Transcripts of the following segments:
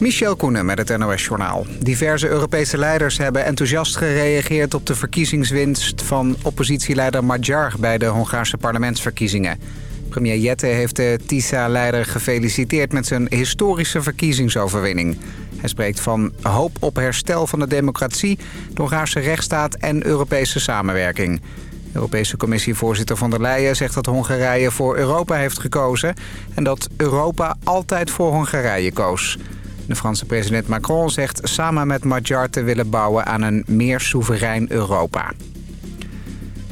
Michel Koenen met het NOS-journaal. Diverse Europese leiders hebben enthousiast gereageerd op de verkiezingswinst van oppositieleider Magyar bij de Hongaarse parlementsverkiezingen. Premier Jette heeft de TISA-leider gefeliciteerd met zijn historische verkiezingsoverwinning. Hij spreekt van hoop op herstel van de democratie, de Hongaarse rechtsstaat en Europese samenwerking. Europese commissievoorzitter van der Leyen zegt dat Hongarije voor Europa heeft gekozen... en dat Europa altijd voor Hongarije koos. De Franse president Macron zegt samen met Magyar te willen bouwen aan een meer soeverein Europa.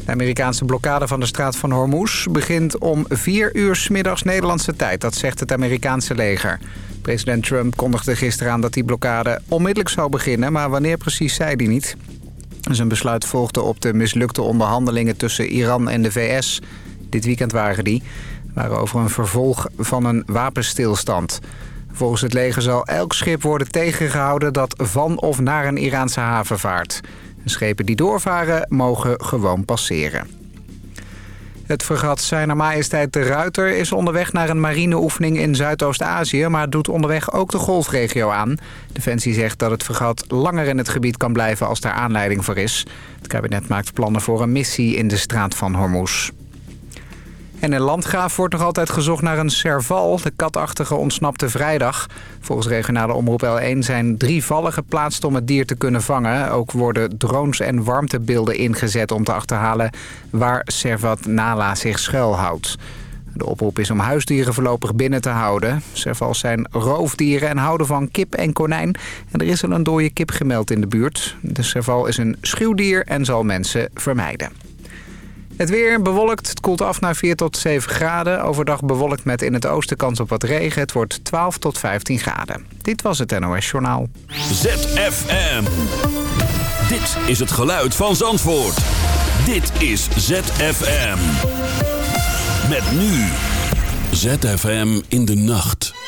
De Amerikaanse blokkade van de straat van Hormuz begint om 4 uur s middags Nederlandse tijd. Dat zegt het Amerikaanse leger. President Trump kondigde gisteren aan dat die blokkade onmiddellijk zou beginnen... maar wanneer precies zei hij niet. Zijn besluit volgde op de mislukte onderhandelingen tussen Iran en de VS. Dit weekend waren die. waren over een vervolg van een wapenstilstand. Volgens het leger zal elk schip worden tegengehouden dat van of naar een Iraanse haven vaart. Schepen die doorvaren mogen gewoon passeren. Het fregat Zijner Majesteit de Ruiter is onderweg naar een marineoefening in Zuidoost-Azië... maar doet onderweg ook de golfregio aan. Defensie zegt dat het fregat langer in het gebied kan blijven als daar aanleiding voor is. Het kabinet maakt plannen voor een missie in de straat van Hormuz. En in Landgraaf wordt nog altijd gezocht naar een serval. De katachtige ontsnapte vrijdag. Volgens regionale omroep L1 zijn drie vallen geplaatst om het dier te kunnen vangen. Ook worden drones en warmtebeelden ingezet om te achterhalen waar Servat Nala zich schuilhoudt. De oproep is om huisdieren voorlopig binnen te houden. Servals zijn roofdieren en houden van kip en konijn. En er is al een dode kip gemeld in de buurt. De serval is een schuwdier en zal mensen vermijden. Het weer bewolkt. Het koelt af naar 4 tot 7 graden. Overdag bewolkt met in het oosten kans op wat regen. Het wordt 12 tot 15 graden. Dit was het NOS Journaal. ZFM. Dit is het geluid van Zandvoort. Dit is ZFM. Met nu. ZFM in de nacht.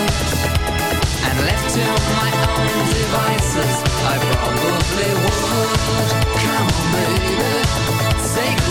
places I probably would. Come on, baby, take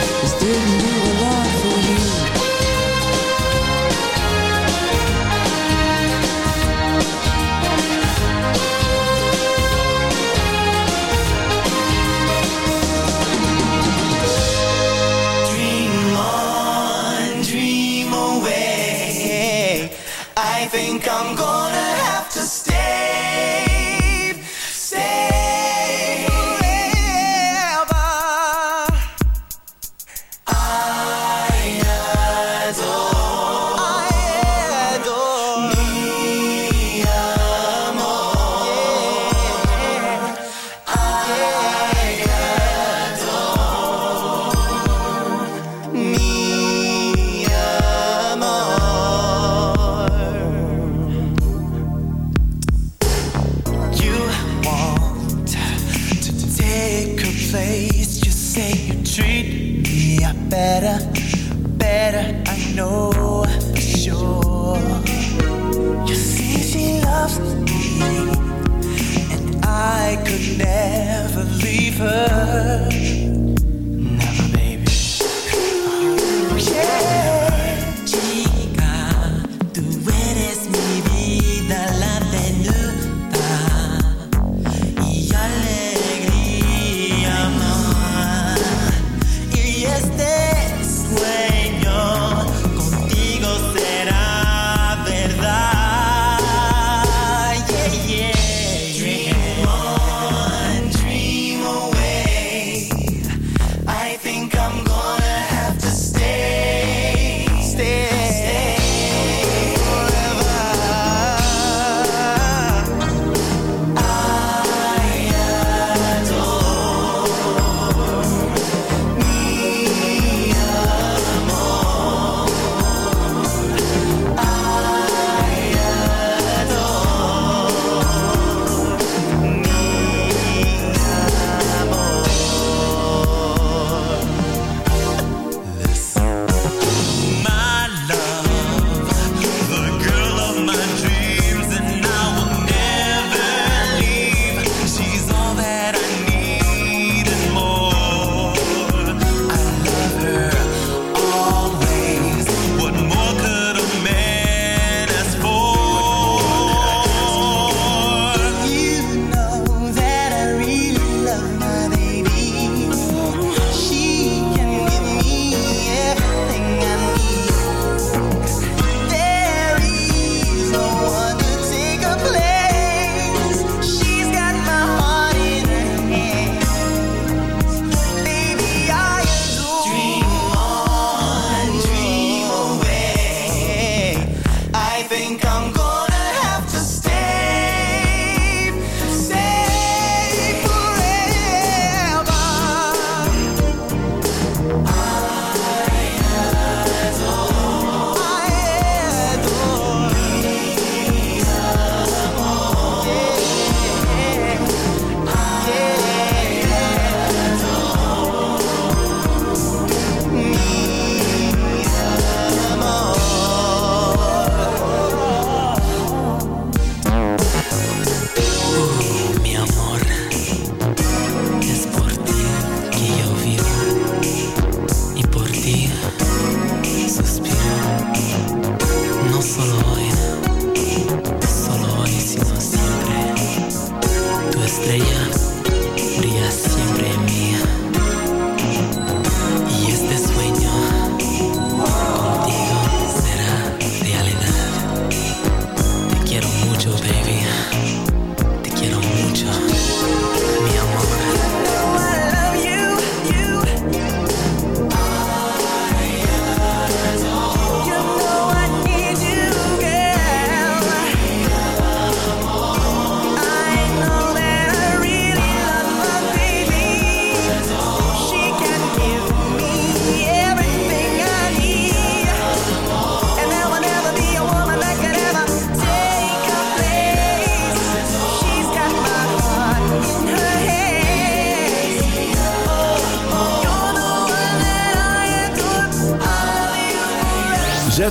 didn't do a lot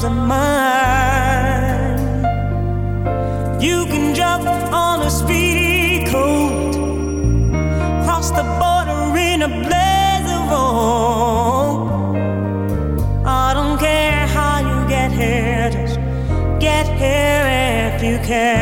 times are mine. You can jump on a speedy coat, cross the border in a blaze of hope. I don't care how you get here, just get here if you can.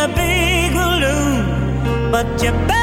A big balloon, but you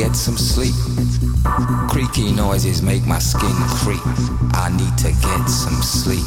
get some sleep. Creaky noises make my skin creep. I need to get some sleep.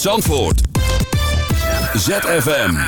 Zandvoort. ZFM.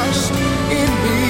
trust in me.